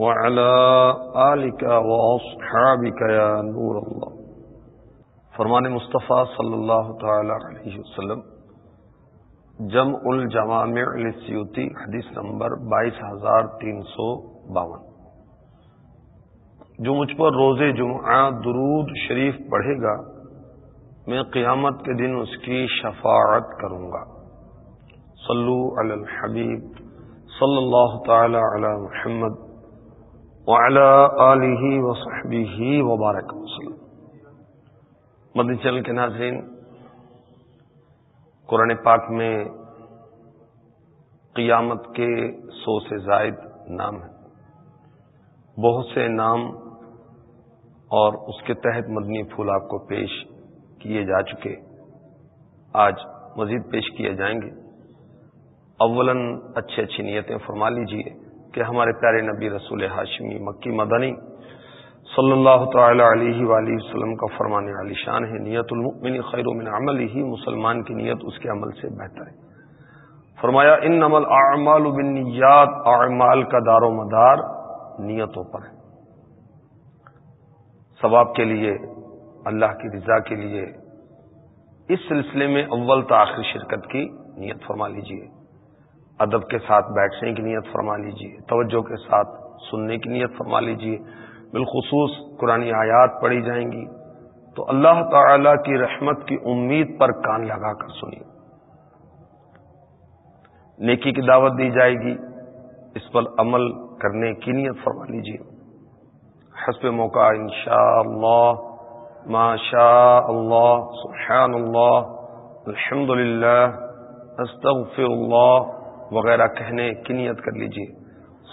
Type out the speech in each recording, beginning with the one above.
وعلى آلك وأصحابك يا نور الله. فرمان مصطفیٰ صلی اللہ تعالی علیہ وسلم جم الجوامع لسیوتی حدیث نمبر بائیس ہزار تین سو باون. جو مجھ پر روز جمعہ درود شریف پڑھے گا، میں قیامت کے دن اس کی شفاعت کروں گا. صلو علی الحبیب، صلی اللہ تعالی علی محمد وعلی آلہ وصحبہ وبارک وسلم۔ مدنی چل کے ناظرین، قرآن پاک میں قیامت کے سو سے زائد نام ہیں۔ بہت سے نام اور اس کے تحت مدنی پھول آپ کو پیش کیے جا چکے۔ آج مزید پیش کیے جائیں گے۔ اولن اچھی اچھی نیتیں فرما لیجیے کہ ہمارے پیارے نبی رسول ہاشمی مکی مدنی صلی اللہ تعالی علیہ وآلہ وسلم کا فرمانے والی شان ہے، نیت المؤمن خیر من عمل ہی مسلمان کی نیت اس کے عمل سے بہتر ہے۔ فرمایا ان نمل اعمال بنیات اعمال کا دار و مدار نیتوں پر ہے۔ ثواب کے لیے، اللہ کی رضا کے لیے اس سلسلے میں اول تاخیر شرکت کی نیت فرما لیجیے ادب کے ساتھ بیٹھنے کی نیت فرما لیجیے توجہ کے ساتھ سننے کی نیت فرما لیجیے بالخصوص قرآن آیات پڑھی جائیں گی۔ تو اللہ تعالی کی رحمت کی امید پر کان لگا کر سنیے۔ نیکی کی دعوت دی جائے گی۔ اس پر عمل کرنے کی نیت فرما لیجیے حسب موقع انشاء اللہ ماشاء اللہ سبحان اللہ الحمد للہ استغفر اللہ وغیرہ کہنے کی نیت کر لیجیے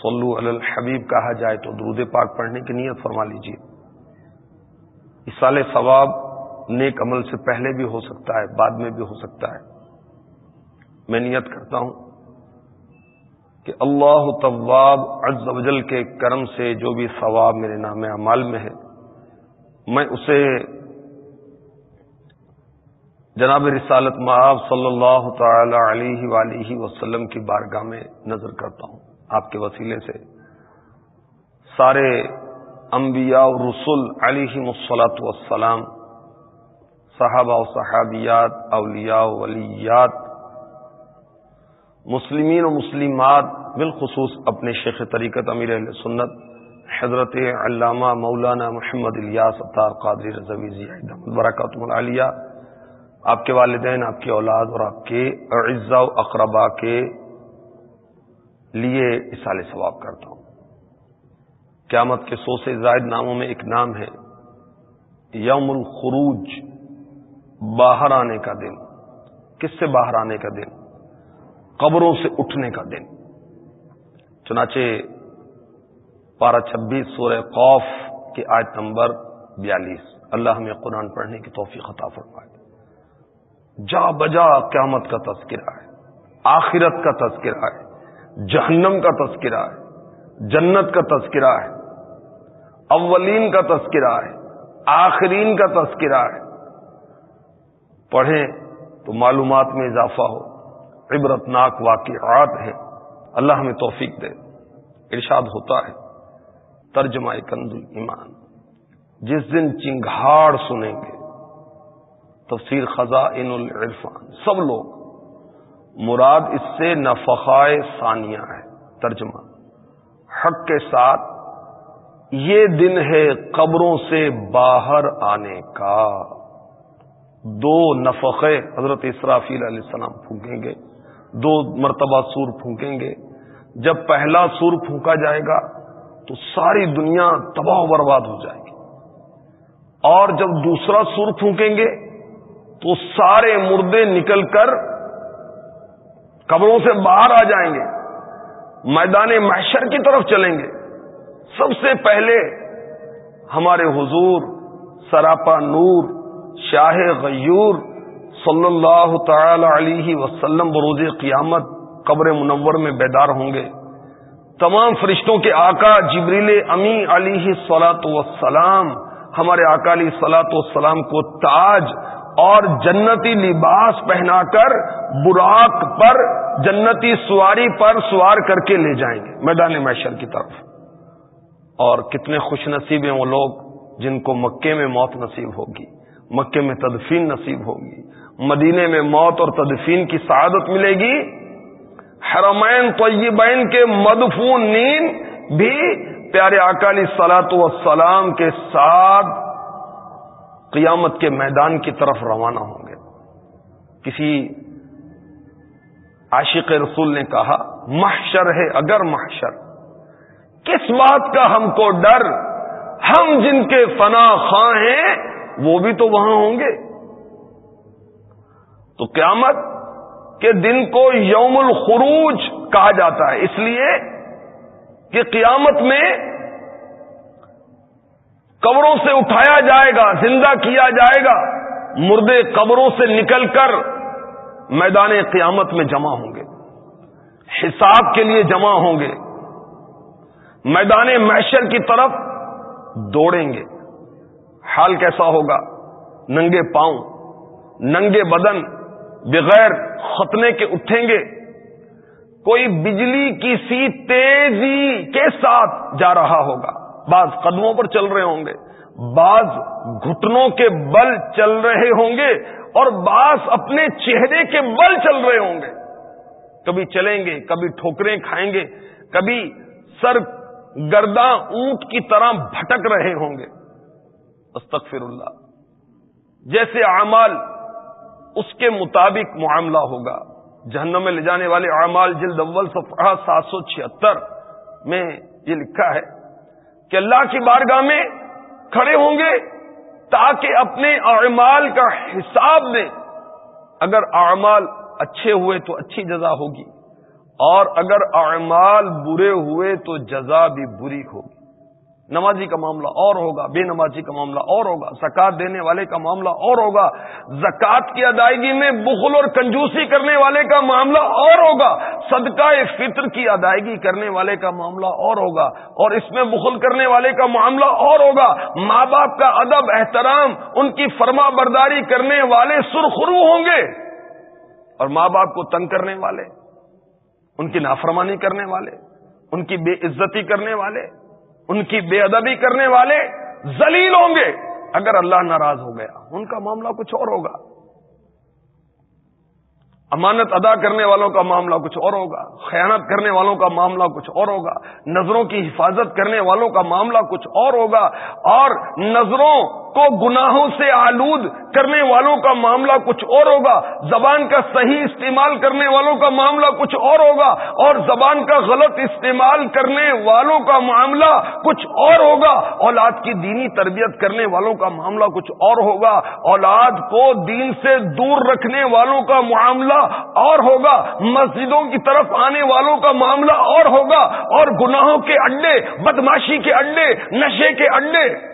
صلو علی الحبیب کہا جائے تو درود پاک پڑھنے کی نیت فرما لیجیے اسال ثواب نیک عمل سے پہلے بھی ہو سکتا ہے، بعد میں بھی ہو سکتا ہے۔ میں نیت کرتا ہوں کہ اللہ طواب عز و جل کے کرم سے جو بھی ثواب میرے نام اعمال میں ہے، میں اسے جناب رسالت معاف صلی اللہ تعالی علیہ ولیہ وسلم کی بارگاہ میں نظر کرتا ہوں۔ آپ کے وسیلے سے سارے انبیاء و رسول علیہ مسلاط وسلام صحابہ و صحابیات، اولیاء و ولیات، مسلمین و مسلمات، بالخصوص اپنے شیخ طریقت امیر علیہ سنت، حضرت علامہ مولانا محمد الیاس اطار قادری رضوی برکات العالیہ آپ کے والدین، آپ کی اولاد اور آپ کے اعزا و اقربا کے لیے اصال ثواب کرتا ہوں۔ قیامت کے سو سے زائد ناموں میں ایک نام ہے، یوم الخروج، باہر آنے کا دن۔ کس سے باہر آنے کا دن؟ قبروں سے اٹھنے کا دن۔ چنانچہ پارہ چھبیس سورہ قوف کی آیت نمبر بیالیس۔ اللہ ہمیں قرآن پڑھنے کی توفیق عطا فرمائے۔ جا بجا قیامت کا تذکرہ ہے، آخرت کا تذکرہ ہے، جہنم کا تذکرہ ہے، جنت کا تذکرہ ہے، اولین کا تذکرہ ہے، آخرین کا تذکرہ ہے۔ پڑھیں تو معلومات میں اضافہ ہو عبرتناک واقعات ہیں۔ اللہ ہمیں توفیق دے، ارشاد ہوتا ہے۔ ترجمہ کند ایمان۔ جس دن چنگھاڑ سنیں گے تفسیر خزاں العرفان، سب لوگ۔ مراد اس سے نفقائے ثانیہ ہے، ترجمہ۔ حق کے ساتھ یہ دن ہے قبروں سے باہر آنے کا۔ دو نفقے حضرت اسرافیل علیہ السلام پھونکیں گے، دو مرتبہ سور پھونکیں گے۔ جب پہلا سور پھونکا جائے گا تو ساری دنیا تباہ و برباد ہو جائے گی۔ اور جب دوسرا سور پھونکیں گے تو سارے مردے نکل کر قبروں سے باہر آ جائیں گے۔ میدان محشر کی طرف چلیں گے۔ سب سے پہلے ہمارے حضور سراپا نور شاہ غیور صلی اللہ تعالی علیہ وسلم بروز قیامت قبر منور میں بیدار ہوں گے۔ تمام فرشتوں کے آقا جبریل امی علیہ سلاۃ وسلام ہمارے اکالی سلاۃ والسلام کو تاج اور جنتی لباس پہنا کر براق پر، جنتی سواری پر سوار کر کے لے جائیں گے، میدان میشر کی طرف۔ اور کتنے خوش نصیب ہیں وہ لوگ جن کو مکے میں موت نصیب ہوگی، مکے میں تدفین نصیب ہوگی، مدینے میں موت اور تدفین کی سعادت ملے گی۔ حرمین طیبین کے مدفون نیند بھی پیارے اکالی سلاط وسلام کے ساتھ قیامت کے میدان کی طرف روانہ ہوں گے۔ کسی عاشق رسول نے کہا، محشر ہے اگر محشر، کس بات کا ہم کو ڈر؟ ہم جن کے فنا خواہ ہیں، وہ بھی تو وہاں ہوں گے۔ تو قیامت کے دن کو یوم الخروج کہا جاتا ہے۔ اس لیے کہ قیامت میں قبروں سے اٹھایا جائے گا، زندہ کیا جائے گا۔ مردے قبروں سے نکل کر میدان قیامت میں جمع ہوں گے۔ حساب کے لیے جمع ہوں گے۔ میدان محشر کی طرف دوڑیں گے۔ حال کیسا ہوگا؟ ننگے پاؤں، ننگے بدن بغیر ختنے کے اٹھیں گے۔ کوئی بجلی کی سی تیزی کے ساتھ جا رہا ہوگا۔ بعض قدموں پر چل رہے ہوں گے، بعض گھٹنوں کے بل چل رہے ہوں گے اور بعض اپنے چہرے کے بل چل رہے ہوں گے۔ کبھی چلیں گے، کبھی ٹھوکریں کھائیں گے، کبھی سر گرداں اونٹ کی طرح بھٹک رہے ہوں گے۔ استغفر اللہ جیسے اعمال اس کے مطابق معاملہ ہوگا۔ جہنم میں لے جانے والے اعمال جلد اول صفحہ سات سو چھتر میں یہ لکھا ہے۔ کہ اللہ کی بارگاہ میں کھڑے ہوں گے تاکہ اپنے اعمال کا حساب دیں اگر اعمال اچھے ہوئے تو اچھی جزا ہوگی اور اگر اعمال برے ہوئے تو جزا بھی بری ہوگی۔ نمازی کا معاملہ اور ہوگا، بے نمازی کا معاملہ اور ہوگا، زکات دینے والے کا معاملہ اور ہوگا، زکات کی ادائیگی میں بخل اور کنجوسی کرنے والے کا معاملہ اور ہوگا، صدقہ فطر کی ادائیگی کرنے والے کا معاملہ اور ہوگا، اور اس میں بخل کرنے والے کا معاملہ اور ہوگا، ماں باپ کا ادب، احترام، ان کی فرما برداری کرنے والے سرخرو ہوں گے، اور ماں باپ کو تنگ کرنے والے، ان کی نافرمانی کرنے والے، ان کی بے عزتی کرنے والے ان کی بے ادبی کرنے والے ذلیل ہوں گے۔ اگر اللہ ناراض ہو گیا، ان کا معاملہ کچھ اور ہوگا۔ امانت ادا کرنے والوں کا معاملہ کچھ اور ہوگا۔ خیانت کرنے والوں کا معاملہ کچھ اور ہوگا۔ نظروں کی حفاظت کرنے والوں کا معاملہ کچھ اور ہوگا۔ اور نظروں کو گناہوں سے آلود کرنے والوں کا معاملہ کچھ اور ہوگا۔ زبان کا صحیح استعمال کرنے والوں کا معاملہ کچھ اور ہوگا اور زبان کا غلط استعمال کرنے والوں کا معاملہ کچھ اور ہوگا۔ اولاد کی دینی تربیت کرنے والوں کا معاملہ کچھ اور ہوگا۔ اولاد کو دین سے دور رکھنے والوں کا معاملہ اور ہوگا۔ مسجدوں کی طرف آنے والوں کا معاملہ اور ہوگا۔ اور گناہوں کے اڈے، بدماشی کے اڈے، نشے کے اڈے۔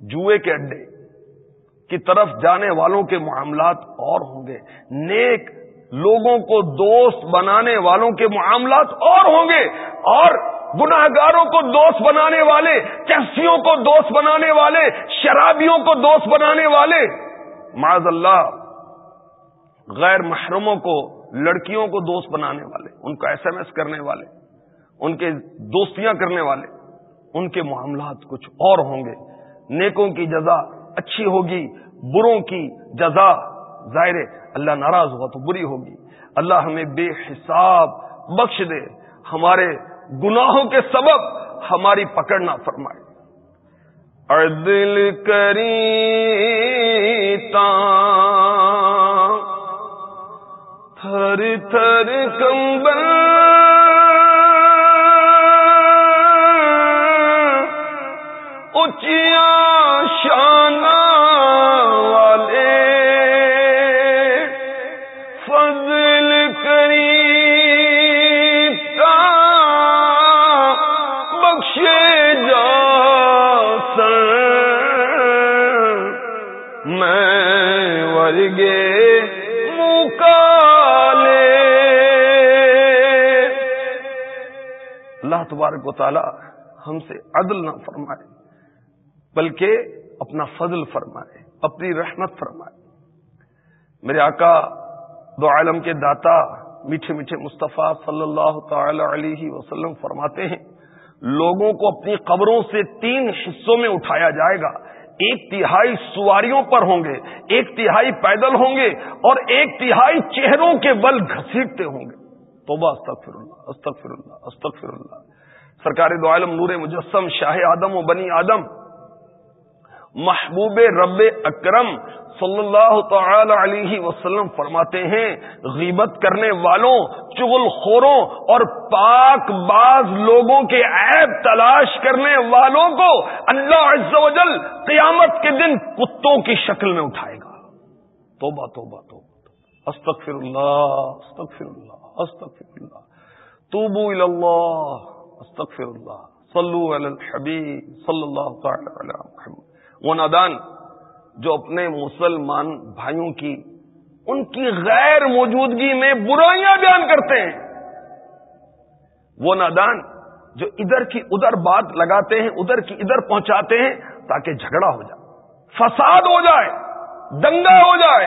جوئے کے اڈے کی طرف جانے والوں کے معاملات اور ہوں گے۔ نیک لوگوں کو دوست بنانے والوں کے معاملات اور ہوں گے۔ اور گناہ گاروں کو دوست بنانے والے، کیسیوں کو دوست بنانے والے، شرابیوں کو دوست بنانے والے۔ معذ اللہ، غیر محرموں کو، لڑکیوں کو دوست بنانے والے، ان کو ایس ایم ایس کرنے والے، ان کے دوستیاں کرنے والے، ان کے معاملات کچھ اور ہوں گے۔ نیکوں کی جزا اچھی ہوگی، بروں کی جزا۔ ظاہر اللہ ناراض ہوا تو بری ہوگی۔ اللہ ہمیں بے حساب بخش دے۔ ہمارے گناہوں کے سبب ہماری پکڑنا فرمائے۔ اور دل کری تھر تھر کمبل بخشے جا میں ورگے مکالے۔ اللہ تبارک و تعالی ہم سے عدل نہ فرمائے۔ بلکہ اپنا فضل فرمائے، اپنی رحمت فرمائے۔ میرے آقا دو عالم کے داتا میٹھے میٹھے مصطفیٰ صلی اللہ تعالی علیہ وسلم فرماتے ہیں، لوگوں کو اپنی قبروں سے تین حصوں میں اٹھایا جائے گا۔ ایک تہائی سواریوں پر ہوں گے، ایک تہائی پیدل ہوں گے اور ایک تہائی چہروں کے بل گھسیٹتے ہوں گے۔ توبہ استغفر اللہ استغفر اللہ استغفر اللہ سرکار دو عالم نور مجسم، شاہ آدم و بنی آدم محبوب رب اکرم صلی اللہ تعالی علیہ وسلم فرماتے ہیں، غیبت کرنے والوں، چغل خوروں اور پاک باز لوگوں کے عیب تلاش کرنے والوں کو اللہ عز و جل قیامت کے دن کتوں کی شکل میں اٹھائے گا۔ توبہ توبہ توبہ استغفر اللہ استغفر اللہ استغفر اللہ توبو اللہ استغفر اللہ صلو علی الحبیب صلی اللہ تعالی علی محمد۔ وہ نادان جو اپنے مسلمان بھائیوں کی، ان کی غیر موجودگی میں برائیاں بیان کرتے ہیں۔ وہ نادان جو ادھر کی ادھر بات لگاتے ہیں، ادھر کی ادھر پہنچاتے ہیں تاکہ جھگڑا ہو جائے۔ فساد ہو جائے، دنگا ہو جائے،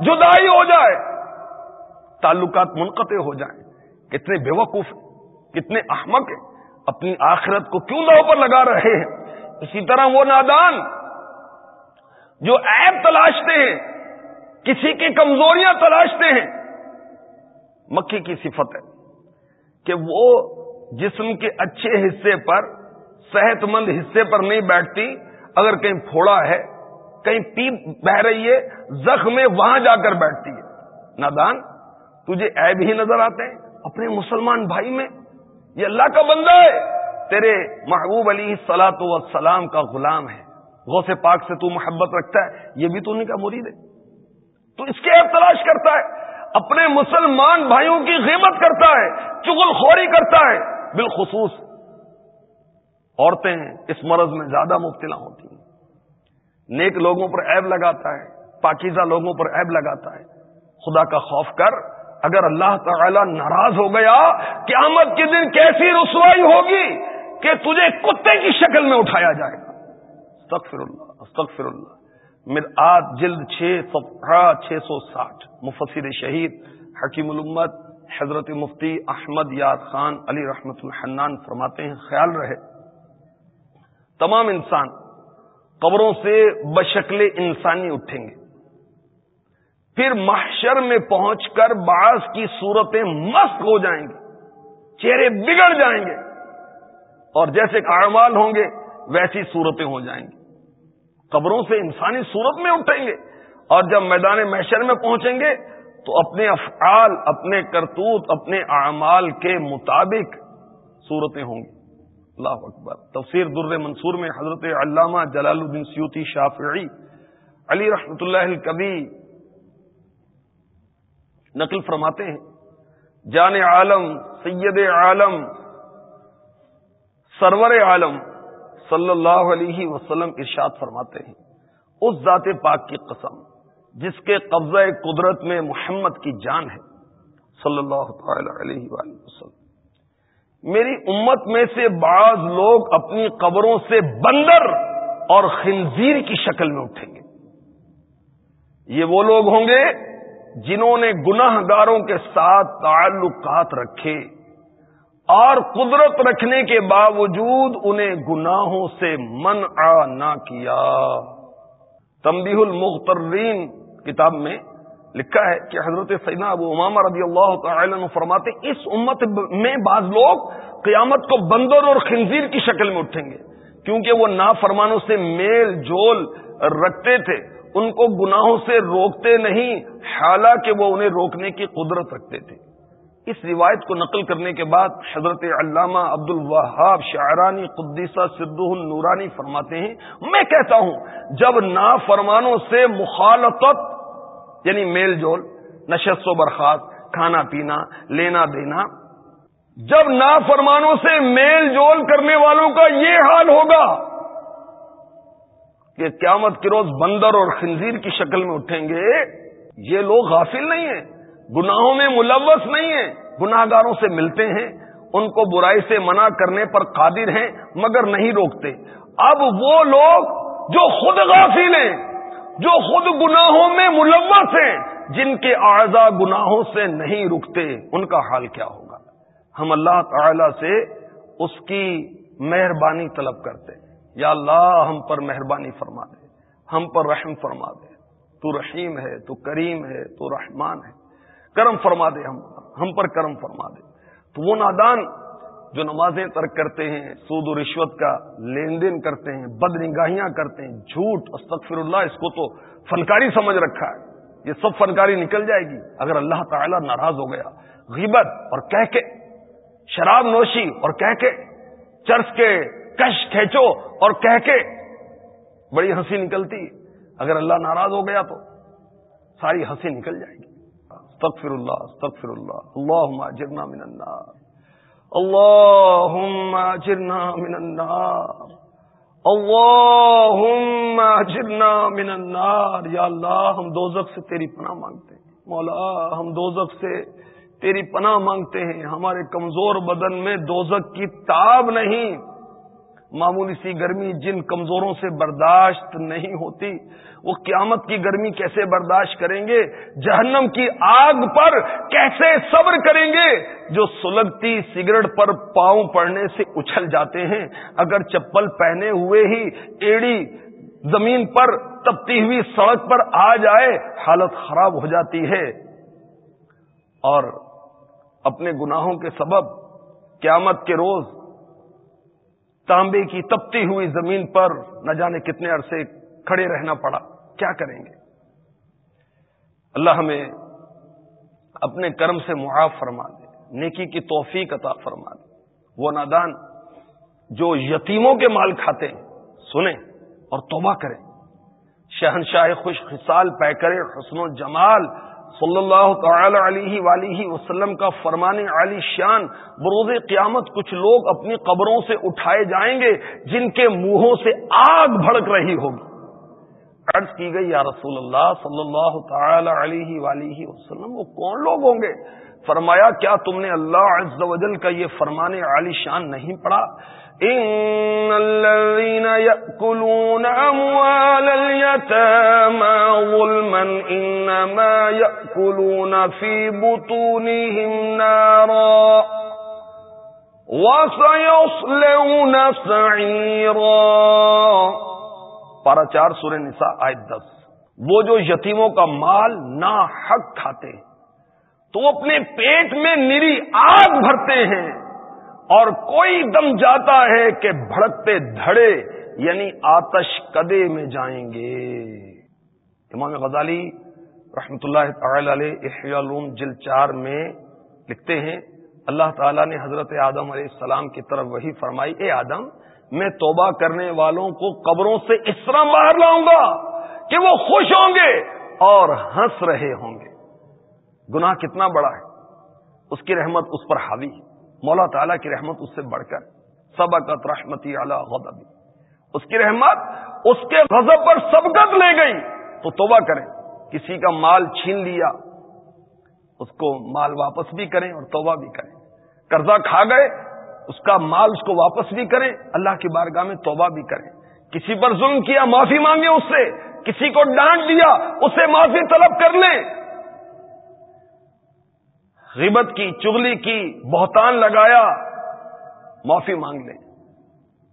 جدائی ہو جائے۔ تعلقات منقطع ہو جائیں۔ کتنے بے وقوف ہیں، کتنے احمق ہیں۔ اپنی آخرت کو کیوں دو پر لگا رہے ہیں۔ اسی طرح وہ نادان جو عیب تلاشتے ہیں، کسی کی کمزوریاں تلاشتے ہیں۔ مکھی کی صفت ہے کہ وہ جسم کے اچھے حصے پر صحت مند حصے پر نہیں بیٹھتی۔ اگر کہیں پھوڑا ہے، کہیں پیپ بہ رہی ہے، زخم میں وہاں جا کر بیٹھتی ہے۔ نادان، تجھے عیب ہی نظر آتے ہیں۔ اپنے مسلمان بھائی میں، یہ اللہ کا بندہ ہے۔ تیرے محبوب علی سلاۃ وسلام کا غلام ہے۔ غوث پاک سے تو محبت رکھتا ہے، یہ بھی تو انہیں کا مرید ہے۔ تو اس کے تلاش کرتا ہے، اپنے مسلمان بھائیوں کی غیبت کرتا ہے چگل خوری کرتا ہے۔ بالخصوص عورتیں اس مرض میں زیادہ مبتلا ہوتی ہیں۔ نیک لوگوں پر عیب لگاتا ہے، پاکیزہ لوگوں پر عیب لگاتا ہے۔ خدا کا خوف کر، اگر اللہ تعالی ناراض ہو گیا، قیامت کے دن کیسی رسوائی ہوگی کہ تجھے کتے کی شکل میں اٹھایا جائے۔ گا استغفر اللہ استغفر اللہ۔ میر آج جلد چھ، صفحہ چھ سو ساٹھ۔ مفسر شہید حکیم الامت حضرت مفتی احمد یاد خان علی رحمت الحنان فرماتے ہیں، خیال رہے۔ تمام انسان قبروں سے بشکل انسانی اٹھیں گے۔ پھر محشر میں پہنچ کر بعض کی صورتیں مست ہو جائیں گے چہرے بگڑ جائیں گے۔ اور جیسے کاروبار ہوں گے، ویسی صورتیں ہو جائیں گی۔ قبروں سے انسانی صورت میں اٹھیں گے اور جب میدان محشر میں پہنچیں گے تو اپنے افعال، اپنے کرتوت، اپنے اعمال کے مطابق صورتیں ہوں گی۔ اللہ اکبر۔ تفسیر در منصور میں حضرت علامہ جلال الدین سیوتی شافعی، علی رحمت اللہ کبھی نقل فرماتے ہیں، جان عالم، سید عالم، سرور عالم صلی اللہ علیہ وسلم ارشاد فرماتے ہیں، اس ذات پاک کی قسم، جس کے قبضہ قدرت میں محمد کی جان ہے صلی اللہ تعالی علیہ وآلہ وسلم۔ میری امت میں سے بعض لوگ اپنی قبروں سے بندر اور خنزیر کی شکل میں اٹھیں گے۔ یہ وہ لوگ ہوں گے جنہوں نے گناہ گاروں کے ساتھ تعلقات رکھے۔ اور قدرت رکھنے کے باوجود انہیں گناہوں سے من نہ کیا۔ تمبی المخترین کتاب میں لکھا ہے کہ حضرت سیدنا ابو امام رضی اللہ تعالی عنہ فرماتے اس امت میں بعض لوگ قیامت کو بندر اور خنزیر کی شکل میں اٹھیں گے۔ کیونکہ وہ نافرمانوں سے میل جول رکھتے تھے، ان کو گناہوں سے روکتے نہیں، حالانکہ وہ انہیں روکنے کی قدرت رکھتے تھے۔ اس روایت کو نقل کرنے کے بعد حضرت علامہ عبد الوہاب شاعرانی قدیسہ سدھ النورانی فرماتے ہیں، میں کہتا ہوں، جب نا فرمانوں سے مخالطت یعنی میل جول، نشست و برخاست، کھانا پینا، لینا دینا، جب نافرمانوں سے میل جول کرنے والوں کا یہ حال ہوگا کہ قیامت کے روز بندر اور خنزیر کی شکل میں اٹھیں گے، یہ لوگ غافل نہیں ہیں۔ گناہوں میں ملوث نہیں ہیں گناہ گاروں سے ملتے ہیں، ان کو برائی سے منع کرنے پر قادر ہیں، مگر نہیں روکتے۔ اب وہ لوگ جو خود غافل ہیں، جو خود گناہوں میں ملوث ہیں، جن کے اعضا گناہوں سے نہیں رکتے، ان کا حال کیا ہوگا؟ ہم اللہ تعالی سے اس کی مہربانی طلب کرتے یا اللہ، ہم پر مہربانی فرما دے، ہم پر رحم فرما دے۔ تو رحیم ہے، تو کریم ہے، تو رحمان ہے۔ کرم فرما دے ہم ہم پر کرم فرما دے۔ تو وہ نادان جو نمازیں ترک کرتے ہیں، سود و رشوت کا لین دین کرتے ہیں بد نگاہیاں کرتے ہیں، جھوٹ، استغفر اللہ، اس کو تو فنکاری سمجھ رکھا ہے۔ یہ سب فنکاری نکل جائے گی اگر اللہ تعالی ناراض ہو گیا۔ غیبت اور کہہ کے، شراب نوشی اور کہہ کے چرچ کے کش کھینچو اور کہہ کے، بڑی ہنسی نکلتی اگر اللہ ناراض ہو گیا تو ساری ہنسی نکل جائے گی۔ استغفر اللہ استغفر اللہ اللہ جرنا من النار. اللهم اجرنا من النار. اللهم اجرنا من النار. یا اللہ، ہم دوزخ سے تیری پناہ مانگتے ہیں. مولا، ہم دوزخ سے تیری پناہ مانگتے ہیں. ہمارے کمزور بدن میں دوزخ کی تاب نہیں. معمولی سی گرمی جن کمزوروں سے برداشت نہیں ہوتی، وہ قیامت کی گرمی کیسے برداشت کریں گے؟ جہنم کی آگ پر کیسے صبر کریں گے؟ جو سلگتی سگریٹ پر پاؤں پڑنے سے اچھل جاتے ہیں، اگر چپل پہنے ہوئے ہی ایڑی زمین پر تپتی ہوئی سڑک پر آ جائے، حالت خراب ہو جاتی ہے۔ اور اپنے گناہوں کے سبب قیامت کے روز تانبے کی تپتی ہوئی زمین پر نہ جانے کتنے عرصے کھڑے رہنا پڑا۔ کیا کریں گے؟ اللہ ہمیں اپنے کرم سے معاف فرما دے، نیکی کی توفیق عطا فرما دے۔ وہ نادان جو یتیموں کے مال کھاتے ہیں، سنیں اور توبہ کریں۔ شہنشاہ خوش خصال پے حسن و جمال صلی اللہ تعالی علیہ ولی وسلم کا فرمان علی شان بروز قیامت کچھ لوگ اپنی قبروں سے اٹھائے جائیں گے جن کے منہوں سے آگ بھڑک رہی ہوگی۔ عرض کی گئی، یا رسول اللہ صلی اللہ تعالی علیہ ولی وسلم، وہ کون لوگ ہوں گے؟ فرمایا، کیا تم نے اللہ عز و جل کا یہ فرمان علی شان نہیں پڑھا؟ ان الذين ياكلون اموال اليتامى ظلما انما ياكلون في بطونهم نارا وسيصلون سعيرا پارا چار سورہ نساء آیت دس۔ وہ جو یتیموں کا مال نا حق کھاتے تو اپنے پیٹ میں نری آگ بھرتے ہیں۔ اور کوئی دم جاتا ہے کہ بھڑکتے دھڑے یعنی آتش کدے میں جائیں گے۔ امام غزالی رحمت اللہ تعالی علیہ جل چار میں لکھتے ہیں، اللہ تعالیٰ نے حضرت آدم علیہ السلام کی طرف وہی فرمائی، اے آدم، میں توبہ کرنے والوں کو قبروں سے اس طرح باہر لاؤں گا کہ وہ خوش ہوں گے اور ہنس رہے ہوں گے۔ گناہ کتنا بڑا ہے۔ اس کی رحمت اس پر حاوی ہے۔ مولا تعالیٰ کی رحمت اس سے بڑھ کر سبقت رحمتی اعلی غضبی۔ اس کی رحمت اس کے غضب پر سبقت لے گئی۔ تو توبہ کریں۔ کسی کا مال چھین لیا، اس کو مال واپس بھی کریں اور توبہ بھی کریں۔ قرضہ کھا گئے، اس کا مال اس کو واپس بھی کریں۔ اللہ کی بارگاہ میں توبہ بھی کریں۔ کسی پر ظلم کیا، معافی مانگے اس سے کسی کو ڈانٹ دیا، اسے معافی طلب کر لیں۔ غیبت کی چگلی کی بہتان لگایا، معافی مانگ لیں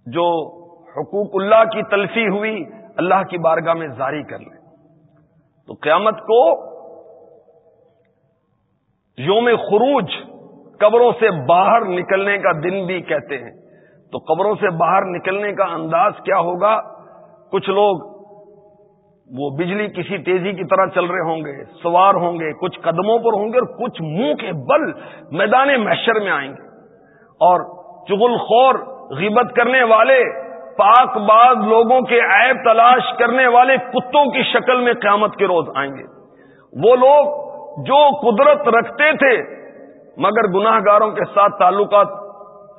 جو حقوق اللہ کی تلفی ہوئی، اللہ کی بارگاہ میں جاری کر لیں تو قیامت کو یوم خروج، قبروں سے باہر نکلنے کا دن بھی کہتے ہیں۔ تو قبروں سے باہر نکلنے کا انداز کیا ہوگا؟ کچھ لوگ وہ بجلی کسی تیزی کی طرح چل رہے ہوں گے، سوار ہوں گے، کچھ قدموں پر ہوں گے اور کچھ منہ کے بل میدان محشر میں آئیں گے۔ اور چگل خور غیبت کرنے والے، پاک باز لوگوں کے عیب تلاش کرنے والے کتوں کی شکل میں قیامت کے روز آئیں گے۔ وہ لوگ جو قدرت رکھتے تھے، مگر گناہ گاروں کے ساتھ تعلقات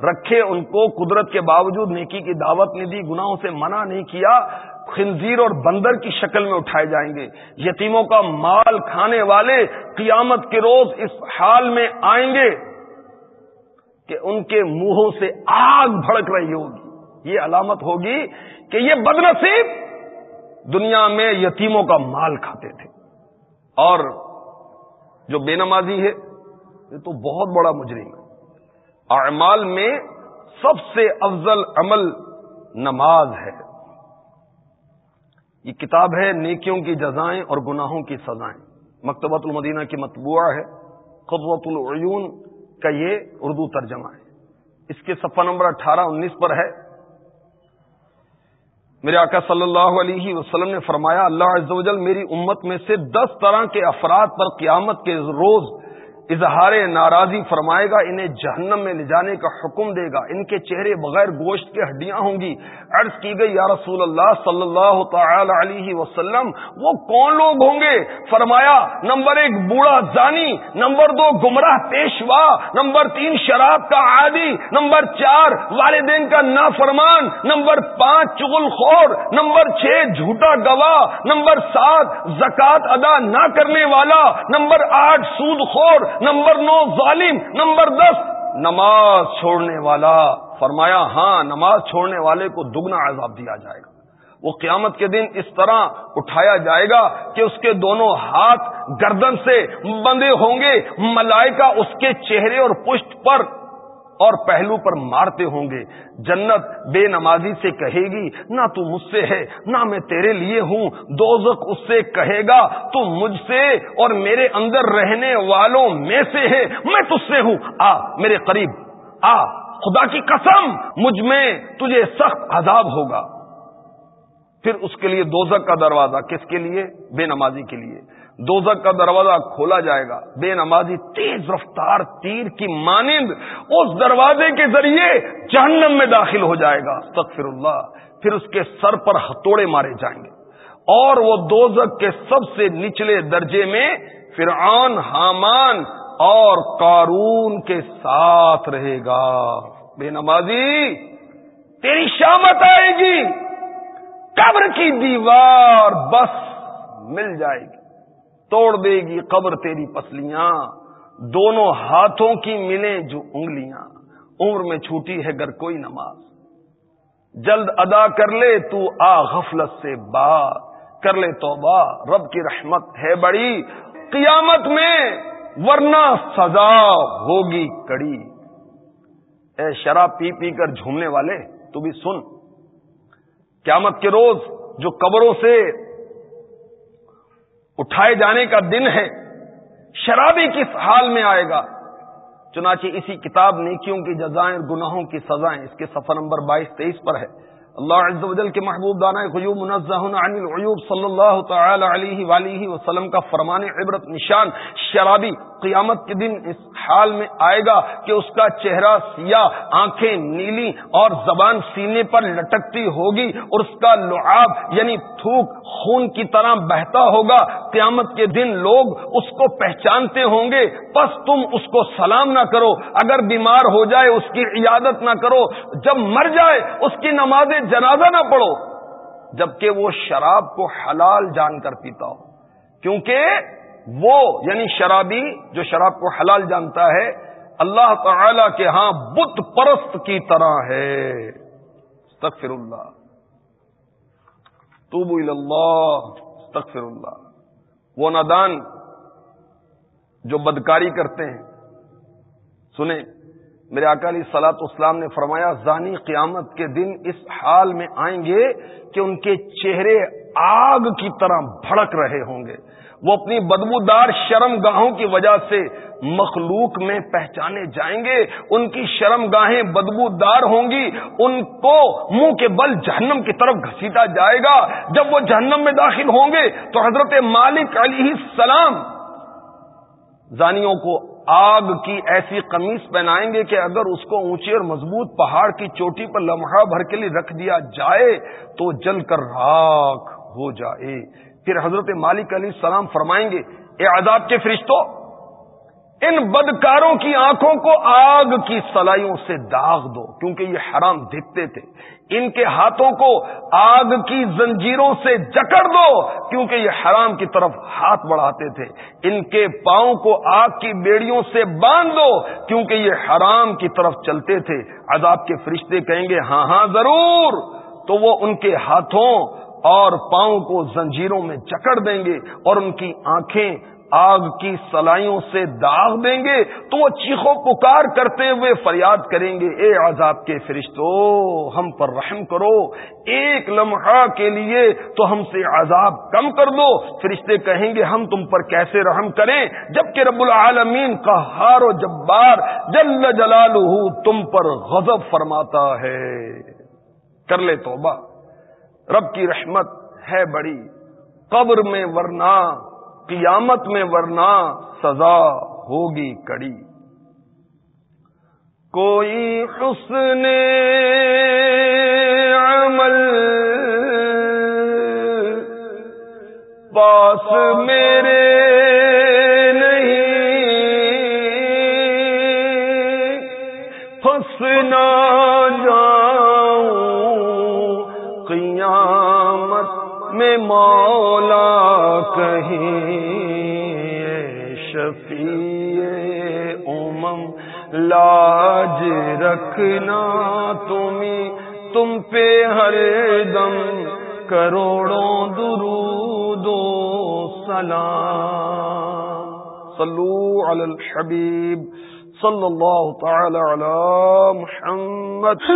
رکھے، ان کو قدرت کے باوجود نیکی کی دعوت نہیں دی، گناہوں سے منع نہیں کیا۔ خنزیر اور بندر کی شکل میں اٹھائے جائیں گے۔ یتیموں کا مال کھانے والے قیامت کے روز اس حال میں آئیں گے کہ ان کے منہوں سے آگ بھڑک رہی ہوگی۔ یہ علامت ہوگی کہ یہ بد نصیب دنیا میں یتیموں کا مال کھاتے تھے۔ اور جو بے نمازی ہے، یہ تو بہت بڑا مجرم ہے۔ اعمال میں سب سے افضل عمل نماز ہے۔ یہ کتاب ہے نیکیوں کی جزائیں اور گناہوں کی سزائیں۔ مکتبۃ المدینہ کی مطبوعہ ہے قبوت العیون کا یہ اردو ترجمہ ہے۔ اس کے صفحہ نمبر اٹھارہ انیس پر ہے۔ میرے آقا صلی اللہ علیہ وسلم نے فرمایا، اللہ عز و جل میری امت میں سے دس طرح کے افراد پر قیامت کے روز اظہار ناراضی فرمائے گا، انہیں جہنم میں لے جانے کا حکم دے گا۔ ان کے چہرے بغیر گوشت کے ہڈیاں ہوں گی۔ عرض کی گئی، یا رسول اللہ صلی اللہ تعالی علیہ وسلم، وہ کون لوگ ہوں گے؟ فرمایا، نمبر ایک بوڑھا زانی، نمبر دو گمراہ پیشوا، نمبر تین شراب کا عادی، نمبر چار والدین کا نافرمان، نمبر پانچ چغل خور، نمبر چھ جھوٹا گواہ، نمبر سات زکات ادا نہ کرنے والا، نمبر آٹھ سود خور نمبر نو ظالم، نمبر دس، نماز چھوڑنے والا، فرمایا ہاں نماز چھوڑنے والے کو دگنا عذاب دیا جائے گا۔ وہ قیامت کے دن اس طرح اٹھایا جائے گا کہ اس کے دونوں ہاتھ گردن سے بندے ہوں گے، ملائکہ اس کے چہرے اور پشت پر اور پہلو پر مارتے ہوں گے۔ جنت بے نمازی سے کہے گی، نہ تو مجھ سے ہے، نہ میں تیرے لیے ہوں۔ دوزخ اس سے کہے گا، تو مجھ سے اور میرے اندر رہنے والوں میں سے ہے، میں تجھ سے ہوں۔ آ، میرے قریب، آ، خدا کی قسم، مجھ میں تجھے سخت عذاب ہوگا۔ پھر اس کے لیے دوزک کا دروازہ کس کے لیے؟ بے نمازی کے لیے۔ دوزک کا دروازہ کھولا جائے گا۔ بے نمازی، تیز رفتار، تیر کی مانند اس دروازے کے ذریعے جہنم میں داخل ہو جائے گا۔ تقفر اللہ۔ پھر اس کے سر پر ہتھوڑے مارے جائیں گے۔ اور وہ دوزک کے سب سے نچلے درجے میں فرعون، حامان اور قارون کے ساتھ رہے گا۔ بے نمازی، تیری شامت آئے گی۔ قبر کی دیوار بس مل جائے گی۔ توڑ دے گی قبر تیری پسلیاں۔ دونوں ہاتھوں کی ملیں جو انگلیاں۔ عمر میں چھوٹی ہے گر کوئی نماز۔ جلد ادا کر لے تو آ غفلت سے بات کر لے توبہ۔ رب کی رحمت ہے بڑی۔ قیامت میں ورنہ سزا ہوگی کڑی۔ اے شراب پی پی کر جھومنے والے، تو بھی سن۔ قیامت کے روز جو قبروں سے اٹھائے جانے کا دن ہے، شرابی کس حال میں آئے گا؟ چنانچہ اسی کتاب نیکیوں کی جزائیں گناہوں کی سزائیں اس کے سفر نمبر بائیس تیئیس پر ہے۔ اللہ عز و جل کے محبوب دانا قیوب منزہ عن العیوب صلی اللہ تعالی علیہ وآلہ وسلم کا فرمان عبرت نشان شرابی قیامت کے دن اس حال میں آئے گا کہ اس کا چہرہ سیاہ، آنکھیں نیلی اور زبان سینے پر لٹکتی ہوگی اور اس کا لعاب یعنی تھوک خون کی طرح بہتا ہوگا۔ قیامت کے دن لوگ اس کو پہچانتے ہوں گے۔ بس تم اس کو سلام نہ کرو۔ اگر بیمار ہو جائے اس کی عیادت نہ کرو۔ جب مر جائے اس کی نماز جنازہ نہ پڑھو، جبکہ وہ شراب کو حلال جان کر پیتا ہو۔ کیونکہ وہ یعنی شرابی، جو شراب کو حلال جانتا ہے، اللہ تعالی کے ہاں بت پرست کی طرح ہے۔ استغفر اللہ۔ توبو اللہ۔ استغفر اللہ۔ وہ نادان جو بدکاری کرتے ہیں۔ سنیں۔ میرے اکالی سلاط اسلام نے فرمایا، زانی قیامت کے دن اس حال میں آئیں گے کہ ان کے چہرے آگ کی طرح بھڑک رہے ہوں گے۔ وہ اپنی بدبودار شرم گاہوں کی وجہ سے مخلوق میں پہچانے جائیں گے۔ ان کی شرم گاہیں بدبودار ہوں گی۔ ان کو منہ کے بل جہنم کی طرف گھسیٹا جائے گا۔ جب وہ جہنم میں داخل ہوں گے تو حضرت مالک علیہ السلام زانیوں کو آگ کی ایسی قمیص پہنائیں گے کہ اگر اس کو اونچے اور مضبوط پہاڑ کی چوٹی پر لمحہ بھر کے لیے رکھ دیا جائے تو جل کر راک ہو جائے۔ پھر حضرت مالک علیہ السلام فرمائیں گے، اے عذاب کے فرشتوں! ان بدکاروں کی آنکھوں کو آگ کی سلائیوں سے داغ دو، کیونکہ یہ حرام دیکھتے تھے۔ ان کے ہاتھوں کو آگ کی زنجیروں سے جکڑ دو، کیونکہ یہ حرام کی طرف ہاتھ بڑھاتے تھے۔ ان کے پاؤں کو آگ کی بیڑیوں سے باندھ دو، کیونکہ یہ حرام کی طرف چلتے تھے۔ عذاب کے فرشتے کہیں گے ہاں ہاں ضرور! تو وہ ان کے ہاتھوں اور پاؤں کو زنجیروں میں جکڑ دیں گے اور ان کی آنکھیں آگ کی سلائیوں سے داغ دیں گے تو وہ چیخو پکار کرتے ہوئے فریاد کریں گے، اے عذاب کے فرشتو، ہم پر رحم کرو، ایک لمحہ کے لیے تو ہم سے عذاب کم کر دو۔ فرشتے کہیں گے، ہم تم پر کیسے رحم کریں؟ جبکہ رب العالمین کا ہار و جبار جل جلال تم پر غضب فرماتا ہے۔ کر لے توبہ۔ رب کی رحمت ہے بڑی، قبر میں ورنہ قیامت میں ورنہ سزا ہوگی کڑی۔ کوئی حسن عمل پاس میرے نہیں۔ حسنا جاؤں۔ قیامت میں مولا کہیں۔ شفیع امم لاج رکھنا تمہیں، تم پہ ہر دم کروڑوں درود و سلام۔ صلو علی الحبیب صلی اللہ تعالی علی محمد۔